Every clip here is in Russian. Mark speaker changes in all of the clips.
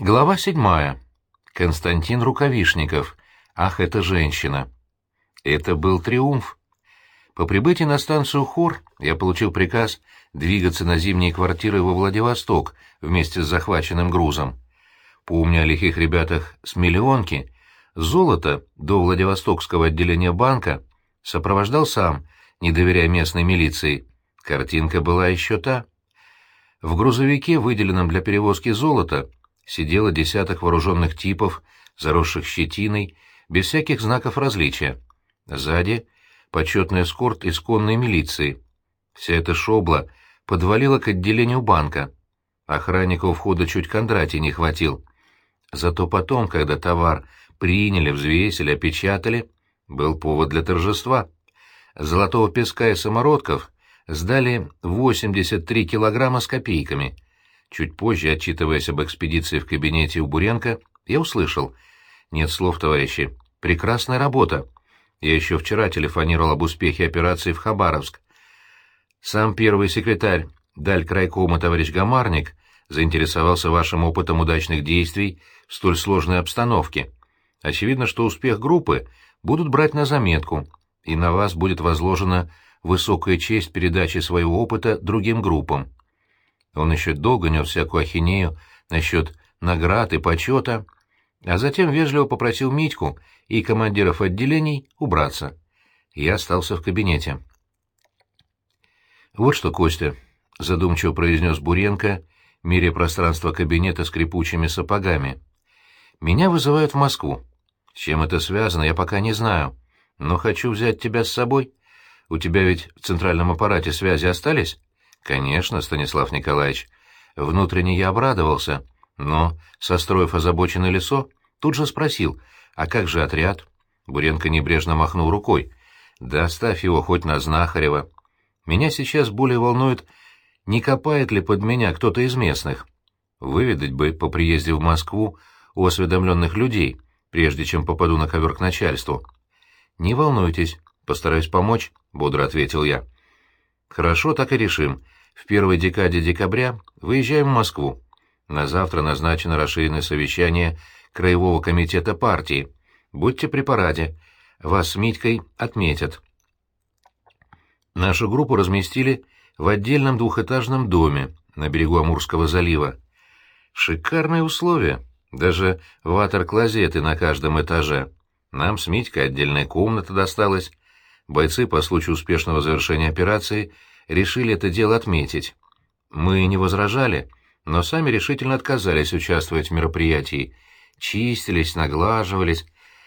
Speaker 1: Глава седьмая. Константин Рукавишников. Ах, это женщина. Это был триумф. По прибытии на станцию Хор я получил приказ двигаться на зимние квартиры во Владивосток вместе с захваченным грузом. Помня о лихих ребятах с миллионки, золото до Владивостокского отделения банка сопровождал сам, не доверяя местной милиции. Картинка была еще та. В грузовике, выделенном для перевозки золота, сидело десяток вооруженных типов, заросших щетиной, без всяких знаков различия. Сзади — почетный эскорт из конной милиции. Вся эта шобла подвалила к отделению банка. Охранника у входа чуть Кондратий не хватил. Зато потом, когда товар приняли, взвесили, опечатали, был повод для торжества. Золотого песка и самородков сдали 83 килограмма с копейками — Чуть позже, отчитываясь об экспедиции в кабинете у Буренко, я услышал. «Нет слов, товарищи. Прекрасная работа. Я еще вчера телефонировал об успехе операции в Хабаровск. Сам первый секретарь Даль крайкома товарищ Гамарник заинтересовался вашим опытом удачных действий в столь сложной обстановке. Очевидно, что успех группы будут брать на заметку, и на вас будет возложена высокая честь передачи своего опыта другим группам. Он еще долго нес всякую ахинею насчет наград и почета, а затем вежливо попросил Митьку и командиров отделений убраться. Я остался в кабинете. «Вот что, Костя», — задумчиво произнес Буренко, меря пространство кабинета скрипучими сапогами. «Меня вызывают в Москву. С чем это связано, я пока не знаю. Но хочу взять тебя с собой. У тебя ведь в центральном аппарате связи остались?» «Конечно, Станислав Николаевич. Внутренне я обрадовался, но, состроив озабоченное лицо, тут же спросил, а как же отряд?» Буренко небрежно махнул рукой. «Да оставь его хоть на Знахарева. Меня сейчас более волнует, не копает ли под меня кто-то из местных. Выведать бы по приезде в Москву у осведомленных людей, прежде чем попаду на ковер к начальству». «Не волнуйтесь, постараюсь помочь», — бодро ответил я. «Хорошо, так и решим в первой декаде декабря выезжаем в Москву. На завтра назначено расширенное совещание Краевого комитета партии. Будьте при параде. Вас с Митькой отметят. Нашу группу разместили в отдельном двухэтажном доме на берегу Амурского залива. Шикарные условия. Даже ватер-клозеты на каждом этаже. Нам с Митькой отдельная комната досталась. Бойцы по случаю успешного завершения операции – решили это дело отметить. Мы не возражали, но сами решительно отказались участвовать в мероприятии. Чистились, наглаживались,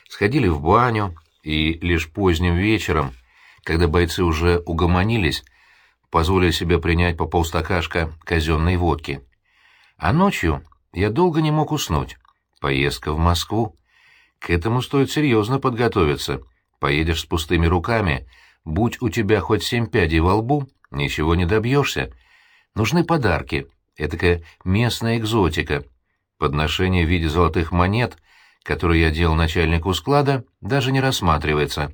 Speaker 1: сходили в баню, и лишь поздним вечером, когда бойцы уже угомонились, позволили себе принять по полстакашка казенной водки. А ночью я долго не мог уснуть. Поездка в Москву. К этому стоит серьезно подготовиться. Поедешь с пустыми руками, будь у тебя хоть семь пядей во лбу, Ничего не добьешься. Нужны подарки, этакая местная экзотика. Подношение в виде золотых монет, которые я делал начальнику склада, даже не рассматривается.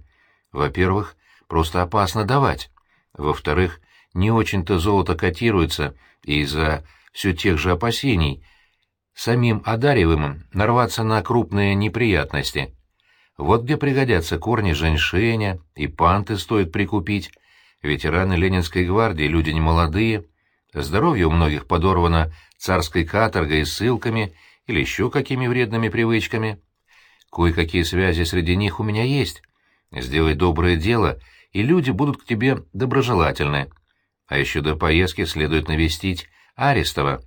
Speaker 1: Во-первых, просто опасно давать. Во-вторых, не очень-то золото котируется из-за все тех же опасений, самим одариваемым нарваться на крупные неприятности. Вот где пригодятся корни женьшеня и панты стоит прикупить, Ветераны Ленинской гвардии, люди немолодые, здоровье у многих подорвано царской каторгой и ссылками или еще какими вредными привычками. Кое-какие связи среди них у меня есть. Сделай доброе дело, и люди будут к тебе доброжелательны. А еще до поездки следует навестить Арестова.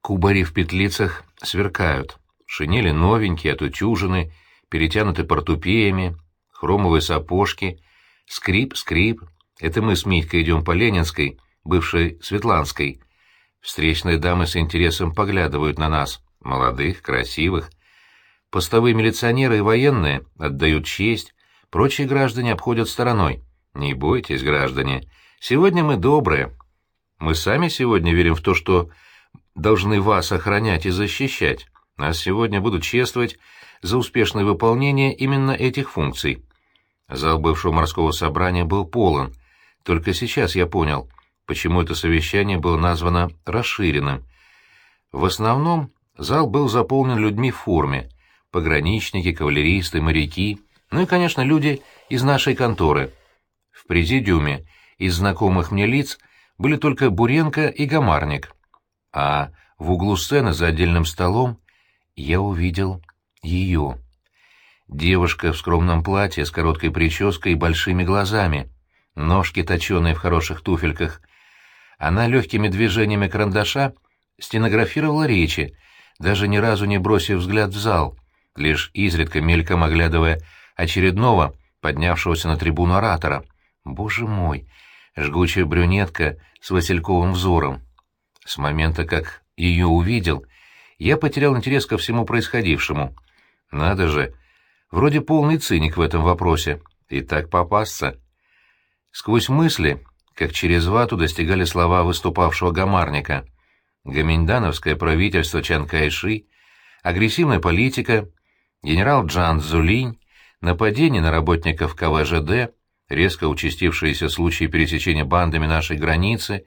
Speaker 1: Кубари в петлицах сверкают. Шинели новенькие, отутюжены, перетянуты портупеями, хромовые сапожки, скрип, скрип. Это мы с Митькой идем по Ленинской, бывшей Светланской. Встречные дамы с интересом поглядывают на нас, молодых, красивых. Постовые милиционеры и военные отдают честь, прочие граждане обходят стороной. Не бойтесь, граждане, сегодня мы добрые. Мы сами сегодня верим в то, что должны вас охранять и защищать. Нас сегодня будут чествовать за успешное выполнение именно этих функций. Зал бывшего морского собрания был полон. Только сейчас я понял, почему это совещание было названо расширенным. В основном зал был заполнен людьми в форме. Пограничники, кавалеристы, моряки, ну и, конечно, люди из нашей конторы. В президиуме из знакомых мне лиц были только Буренко и Гамарник. А в углу сцены за отдельным столом я увидел ее. Девушка в скромном платье с короткой прической и большими глазами, ножки точеные в хороших туфельках. Она легкими движениями карандаша стенографировала речи, даже ни разу не бросив взгляд в зал, лишь изредка мельком оглядывая очередного, поднявшегося на трибуну оратора. Боже мой! Жгучая брюнетка с васильковым взором. С момента, как ее увидел, я потерял интерес ко всему происходившему. Надо же, вроде полный циник в этом вопросе, и так попасться. Сквозь мысли, как через вату, достигали слова выступавшего гамарника. Гаминдановское правительство Чан Кайши, агрессивная политика, генерал Джан Зулинь, нападение на работников КВЖД, резко участившиеся случаи пересечения бандами нашей границы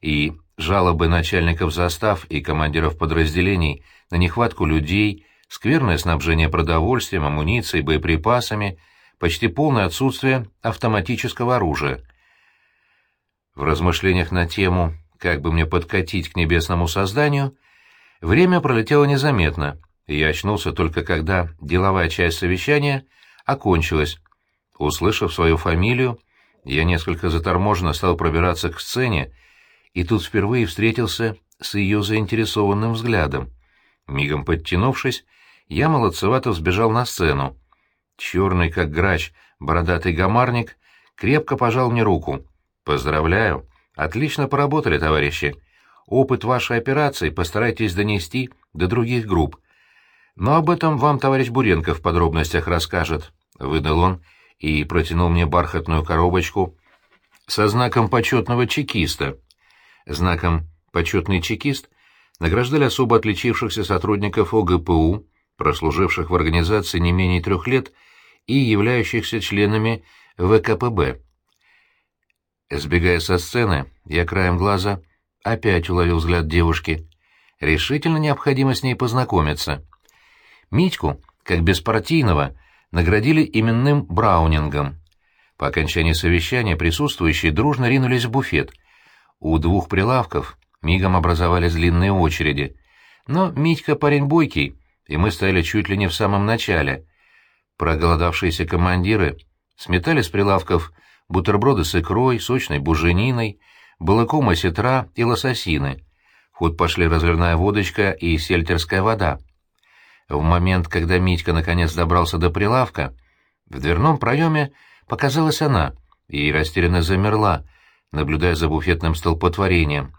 Speaker 1: и жалобы начальников застав и командиров подразделений на нехватку людей, скверное снабжение продовольствием, амуницией, боеприпасами, почти полное отсутствие автоматического оружия. В размышлениях на тему «как бы мне подкатить к небесному созданию» время пролетело незаметно, и я очнулся только когда деловая часть совещания окончилась. Услышав свою фамилию, я несколько заторможенно стал пробираться к сцене, и тут впервые встретился с ее заинтересованным взглядом. Мигом подтянувшись, я молодцевато взбежал на сцену. Черный, как грач, бородатый гамарник крепко пожал мне руку. «Поздравляю! Отлично поработали, товарищи! Опыт вашей операции постарайтесь донести до других групп. Но об этом вам товарищ Буренко в подробностях расскажет», — выдал он и протянул мне бархатную коробочку со знаком почетного чекиста. Знаком «почетный чекист» награждали особо отличившихся сотрудников ОГПУ, прослуживших в организации не менее трех лет и являющихся членами ВКПБ. Сбегая со сцены, я краем глаза опять уловил взгляд девушки. Решительно необходимо с ней познакомиться. Митьку, как беспартийного, наградили именным Браунингом. По окончании совещания присутствующие дружно ринулись в буфет — у двух прилавков мигом образовались длинные очереди. Но Митька парень бойкий, и мы стояли чуть ли не в самом начале. Проголодавшиеся командиры сметали с прилавков бутерброды с икрой, сочной бужениной, балыком осетра и лососины. В ход пошли разливная водочка и сельтерская вода. В момент, когда Митька наконец добрался до прилавка, в дверном проеме показалась она и растерянно замерла, наблюдая за буфетным столпотворением.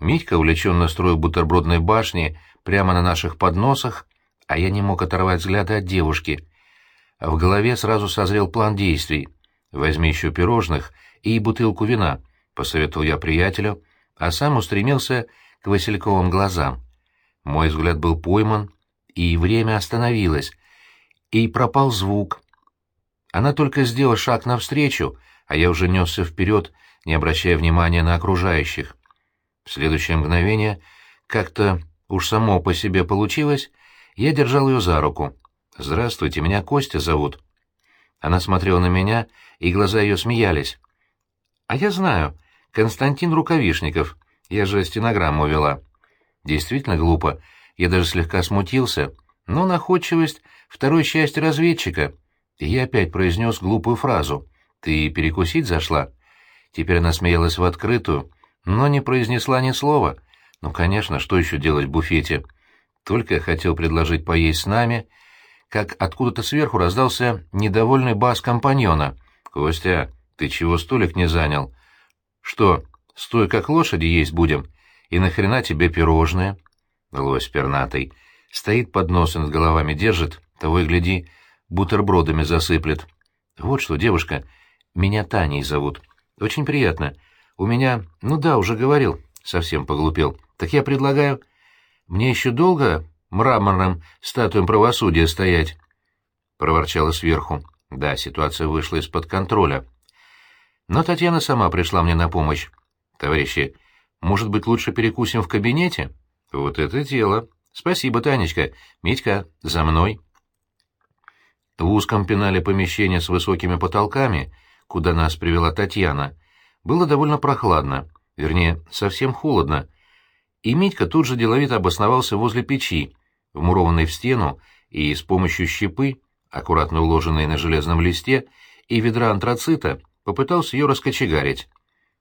Speaker 1: Митька увлеченно строил бутербродные башни прямо на наших подносах, а я не мог оторвать взгляда от девушки. В голове сразу созрел план действий. «Возьми еще пирожных и бутылку вина», — посоветовал я приятелю, а сам устремился к Васильковым глазам. Мой взгляд был пойман, и время остановилось, и пропал звук. Она только сделала шаг навстречу, а я уже несся вперед, не обращая внимания на окружающих. В следующее мгновение, как-то уж само по себе получилось, я держал ее за руку. «Здравствуйте, меня Костя зовут». Она смотрела на меня, и глаза ее смеялись. «А я знаю, Константин Рукавишников, я же стенограмму вела». Действительно глупо, я даже слегка смутился, но находчивость — второй части разведчика. И я опять произнес глупую фразу. «Ты перекусить зашла?» Теперь она смеялась в открытую, но не произнесла ни слова. Ну, конечно, что еще делать в буфете? Только я хотел предложить поесть с нами, как откуда-то сверху раздался недовольный бас компаньона. «Костя, ты чего столик не занял?» «Что, стой как лошади есть будем? И нахрена тебе пирожные?» Лось пернатый. Стоит под носом над головами держит, того и гляди, бутербродами засыплет. «Вот что, девушка, меня Таней зовут». Очень приятно. У меня... Ну да, уже говорил. Совсем поглупел. Так я предлагаю... Мне еще долго мраморным статуям правосудия стоять?» Проворчала сверху. Да, ситуация вышла из-под контроля. Но Татьяна сама пришла мне на помощь. «Товарищи, может быть, лучше перекусим в кабинете?» Вот это дело. Спасибо, Танечка. Митька, за мной. В узком пенале помещения с высокими потолками, куда нас привела Татьяна, было довольно прохладно, вернее, совсем холодно, и Митька тут же деловито обосновался возле печи, вмурованной в стену, и с помощью щепы, аккуратно уложенной на железном листе, и ведра антрацита, попытался ее раскочегарить.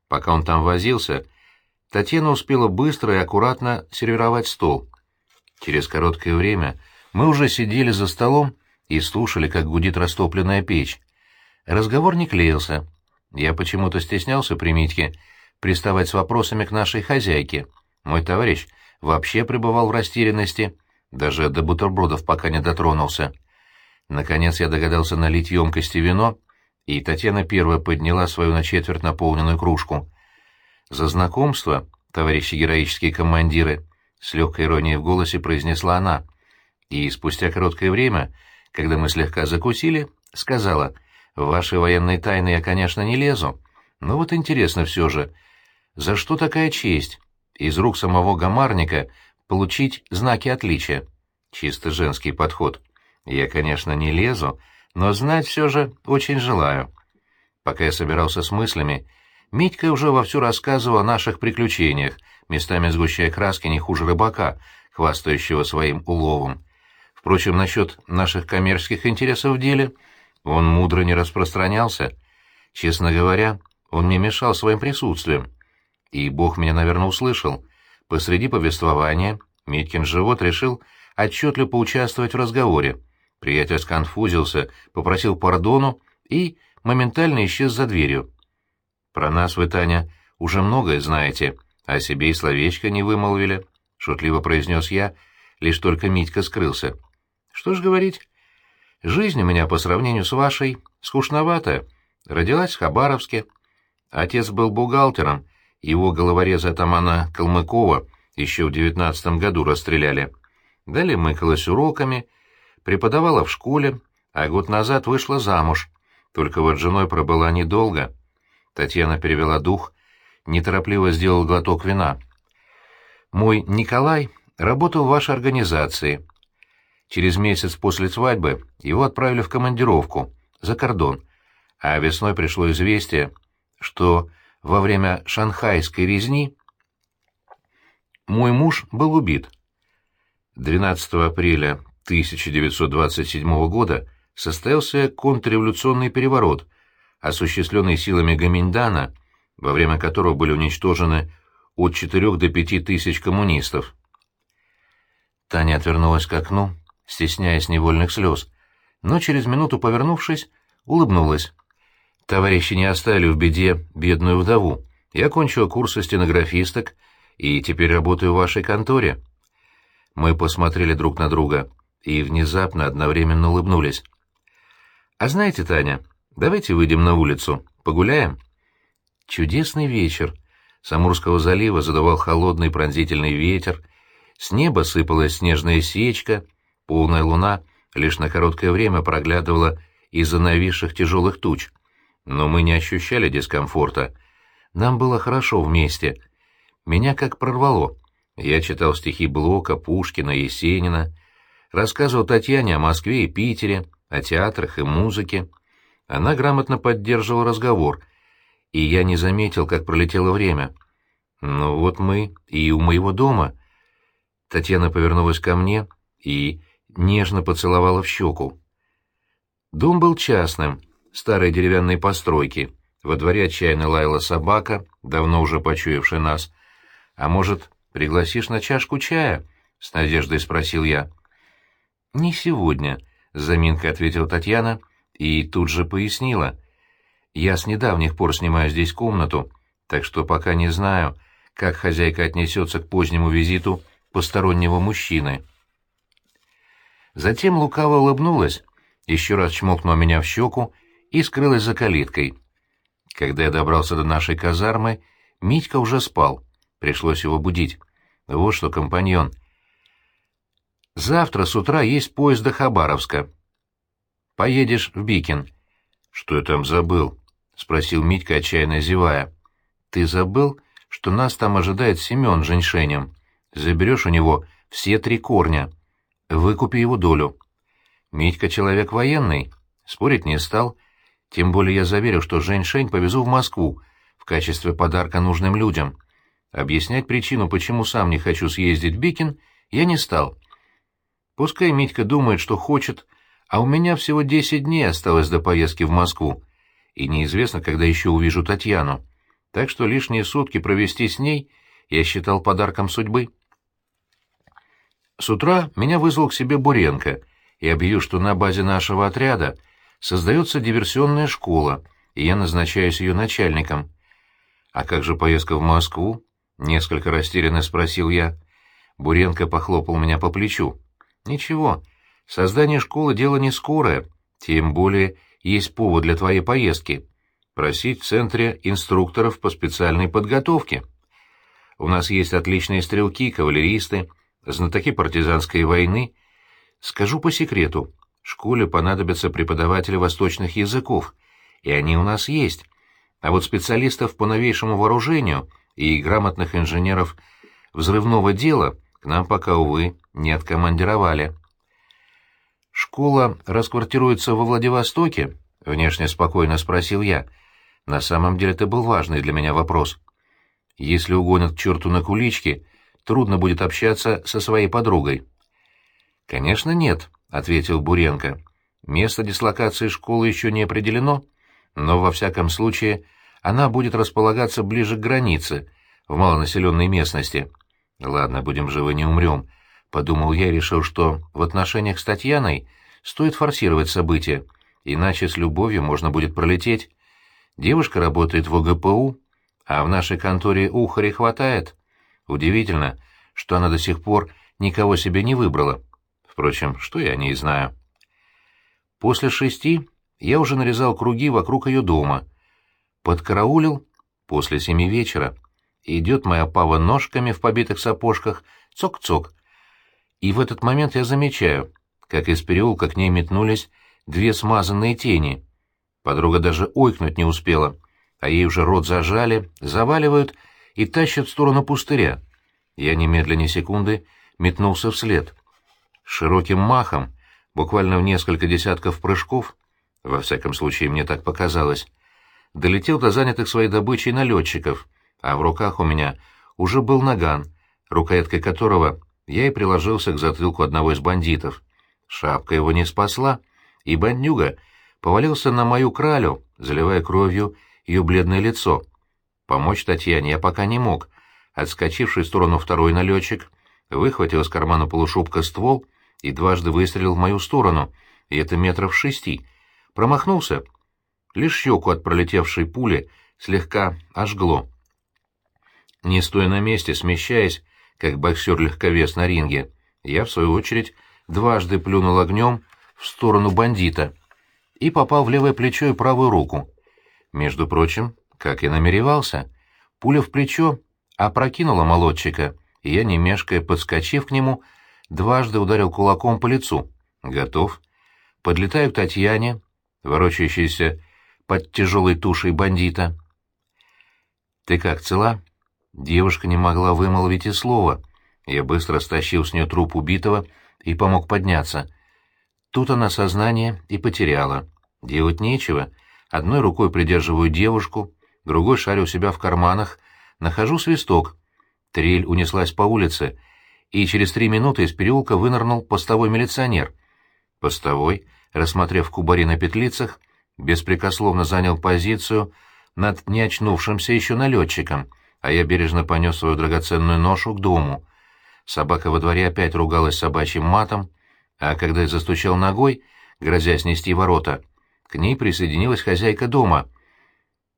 Speaker 1: Пока он там возился, Татьяна успела быстро и аккуратно сервировать стол. Через короткое время мы уже сидели за столом и слушали, как гудит растопленная печь. Разговор не клеился. Я почему-то стеснялся при Митьке приставать с вопросами к нашей хозяйке. Мой товарищ вообще пребывал в растерянности, даже до бутербродов пока не дотронулся. Наконец я догадался налить емкости вино, и Татьяна первая подняла свою на четверть наполненную кружку. «За знакомство, товарищи героические командиры!» — с легкой иронией в голосе произнесла она. И спустя короткое время, когда мы слегка закусили, сказала, «В ваши военные тайны я, конечно, не лезу, но вот интересно все же, за что такая честь из рук самого гамарника получить знаки отличия?» Чисто женский подход. Я, конечно, не лезу, но знать все же очень желаю. Пока я собирался с мыслями, Митька уже вовсю рассказывал о наших приключениях, местами сгущая краски не хуже рыбака, хвастающего своим уловом. Впрочем, насчет наших коммерческих интересов в деле он мудро не распространялся. Честно говоря, он мне мешал своим присутствием. И Бог меня, наверное, услышал. Посреди повествования Миткин живот решил отчетливо поучаствовать в разговоре. Приятель сконфузился, попросил пардону и моментально исчез за дверью. «Про нас вы, Таня, уже многое знаете, а себе и словечко не вымолвили», — шутливо произнес я, лишь только Митька скрылся. «Что ж говорить? Жизнь у меня по сравнению с вашей скучноватая. Родилась в Хабаровске. Отец был бухгалтером, его головореза атамана Калмыкова еще в девятнадцатом году расстреляли. Далее мыкалась уроками, преподавала в школе, а год назад вышла замуж. Только вот женой пробыла недолго. Татьяна перевела дух, неторопливо сделал глоток вина. «Мой Николай работал в вашей организации. Через месяц после свадьбы его отправили в командировку, за кордон, а весной пришло известие, что во время шанхайской резни мой муж был убит. 12 апреля 1927 года состоялся контрреволюционный переворот, осуществленный силами Гаминдана, во время которого были уничтожены от 4 до 5 тысяч коммунистов. Таня отвернулась к окну, стесняясь невольных слез, но через минуту, повернувшись, улыбнулась. Товарищи не оставили в беде бедную вдову. Я кончила курсы стенографисток и теперь работаю в вашей конторе. Мы посмотрели друг на друга и внезапно одновременно улыбнулись. «А знаете, Таня, давайте выйдем на улицу, погуляем?» Чудесный вечер. С Амурского залива задувал холодный пронзительный ветер, с неба сыпалась снежная сечка, полная луна лишь на короткое время проглядывала из-за нависших тяжелых туч. Но мы не ощущали дискомфорта. Нам было хорошо вместе. Меня как прорвало. Я читал стихи Блока, Пушкина, Есенина, рассказывал Татьяне о Москве и Питере, о театрах и музыке. Она грамотно поддерживала разговор, и я не заметил, как пролетело время. Ну вот мы и у моего дома. Татьяна повернулась ко мне и нежно поцеловала в щеку. Дом был частным, старой деревянной постройки. Во дворе отчаянно лаяла собака, давно уже почуявшая нас. А может, Пригласишь на чашку чая? — с надеждой спросил я. — Не сегодня, — с заминкой ответила Татьяна и тут же пояснила. — Я с недавних пор снимаю здесь комнату, так что пока не знаю, как хозяйка отнесется к позднему визиту постороннего мужчины. Затем лукаво улыбнулась, еще раз чмокнула меня в щеку и скрылась за калиткой. Когда я добрался до нашей казармы, Митька уже спал. Пришлось его будить. Вот что, компаньон. Завтра с утра есть поезд до Хабаровска. Поедешь в Бикин. Что я там забыл? — спросил Митька, отчаянно зевая. Ты забыл, что нас там ожидает Семен женьшенем? заберешь у него все три корня. Выкупи его долю. Митька человек военный, спорить не стал, тем более я заверил, что Жень-Шень повезу в Москву в качестве подарка нужным людям. Объяснять причину, почему сам не хочу съездить в Бикин, я не стал. Пускай Митька думает, что хочет, а у меня всего десять дней осталось до поездки в Москву, и неизвестно, когда еще увижу Татьяну. Так что лишние сутки провести с ней я считал подарком судьбы. С утра меня вызвал к себе Буренко и объявил, что на базе нашего отряда создается диверсионная школа, и я назначаюсь ее начальником. «А как же поездка в Москву?» — несколько растерянно спросил я. Буренко похлопал меня по плечу. «Ничего, создание школы — дело не скорое, тем более есть повод для твоей поездки. Просить в центре инструкторов по специальной подготовке. У нас есть отличные стрелки, кавалеристы, знатоки партизанской войны. Скажу по секрету, школе понадобятся преподаватели восточных языков, и они у нас есть. А вот специалистов по новейшему вооружению и грамотных инженеров взрывного дела к нам пока, увы, не откомандировали. «Школа расквартируется во Владивостоке?» — внешне спокойно спросил я. На самом деле это был важный для меня вопрос. «Если угонят к черту на кулички, трудно будет общаться со своей подругой». «Конечно, нет», — ответил Буренко. «Место дислокации школы еще не определено, но, во всяком случае, она будет располагаться ближе к границе, в малонаселенной местности. Ладно, будем живы, не умрем», — подумал я и решил, что в отношениях с Татьяной стоит форсировать события, иначе с любовью можно будет пролететь. Девушка работает в ОГПУ, а в нашей конторе ухари хватает. Удивительно, что она до сих пор никого себе не выбрала. Впрочем, что я о ней знаю? После шести я уже нарезал круги вокруг ее дома. Подкараулил после семи вечера. Идет моя пава ножками в побитых сапожках, цок-цок. И в этот момент я замечаю, как из переулка к ней метнулись две смазанные тени. Подруга даже ойкнуть не успела, а ей уже рот зажали, заваливают и тащат в сторону пустыря. Я немедленно секунды метнулся вслед. Широким махом, буквально в несколько десятков прыжков, во всяком случае мне так показалось, долетел до занятых своей добычей налетчиков, а в руках у меня уже был наган, рукояткой которого я и приложился к затылку одного из бандитов. Шапка его не спасла, и бандюга повалился на мою кралю, заливая кровью ее бледное лицо. Помочь Татьяне я пока не мог. Отскочивший в сторону второй налетчик выхватил из кармана полушубка ствол и дважды выстрелил в мою сторону, и это метров шести. Промахнулся. Лишь щеку от пролетевшей пули слегка ожгло. Не стоя на месте, смещаясь, как боксер-легковес на ринге, я, в свою очередь, дважды плюнул огнем в сторону бандита и попал в левое плечо и правую руку. Между прочим, как и намеревался, пуля в плечо опрокинула молодчика, и я, не мешкая, подскочив к нему, дважды ударил кулаком по лицу. Готов. Подлетаю к Татьяне, ворочающейся под тяжелой тушей бандита. «Ты как, цела?» Девушка не могла вымолвить и слова. Я быстро стащил с нее труп убитого и помог подняться. Тут она сознание и потеряла. Делать нечего. Одной рукой придерживаю девушку, другой шарю себя в карманах, нахожу свисток. Трель унеслась по улице, и через три минуты из переулка вынырнул постовой милиционер. Постовой, рассмотрев кубари на петлицах, беспрекословно занял позицию над неочнувшимся еще налетчиком — а я бережно понес свою драгоценную ношу к дому. Собака во дворе опять ругалась собачьим матом, а когда я застучал ногой, грозя снести ворота, к ней присоединилась хозяйка дома.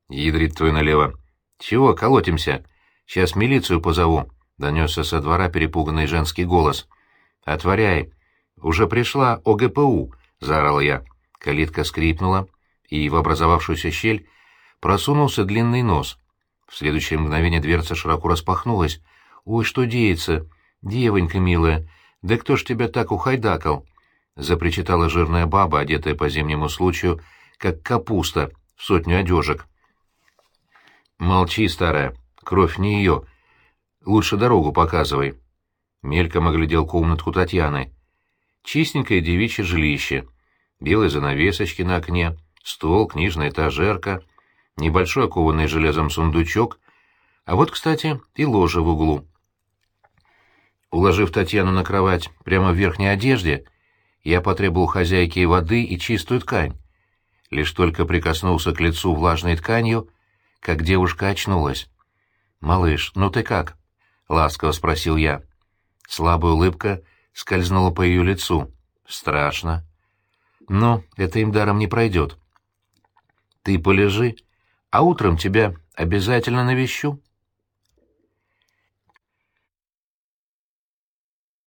Speaker 1: «Ядрит твой налево! Чего колотимся? Сейчас милицию позову!» — донесся со двора перепуганный женский голос. «Отворяй! Уже пришла ОГПУ!» — заорал я. Калитка скрипнула, и в образовавшуюся щель просунулся длинный нос — в следующее мгновение дверца широко распахнулась. «Ой, что деется? Девонька милая, да кто ж тебя так ухайдакал?» — запричитала жирная баба, одетая по зимнему случаю, как капуста в сотню одежек. «Молчи, старая, кровь не ее. Лучше дорогу показывай». Мельком оглядел комнатку Татьяны. Чистенькое девичье жилище. Белые занавесочки на окне, стол, книжная этажерка, небольшой окованный железом сундучок, а вот, кстати, и ложа в углу. Уложив Татьяну на кровать прямо в верхней одежде, я потребовал хозяйки воды и чистую ткань. Лишь только прикоснулся к лицу влажной тканью, как девушка очнулась. «Малыш, ну ты как?» — ласково спросил я. Слабая улыбка скользнула по ее лицу. «Страшно». «Но это им даром не пройдет». «Ты полежи, а утром тебя обязательно навещу».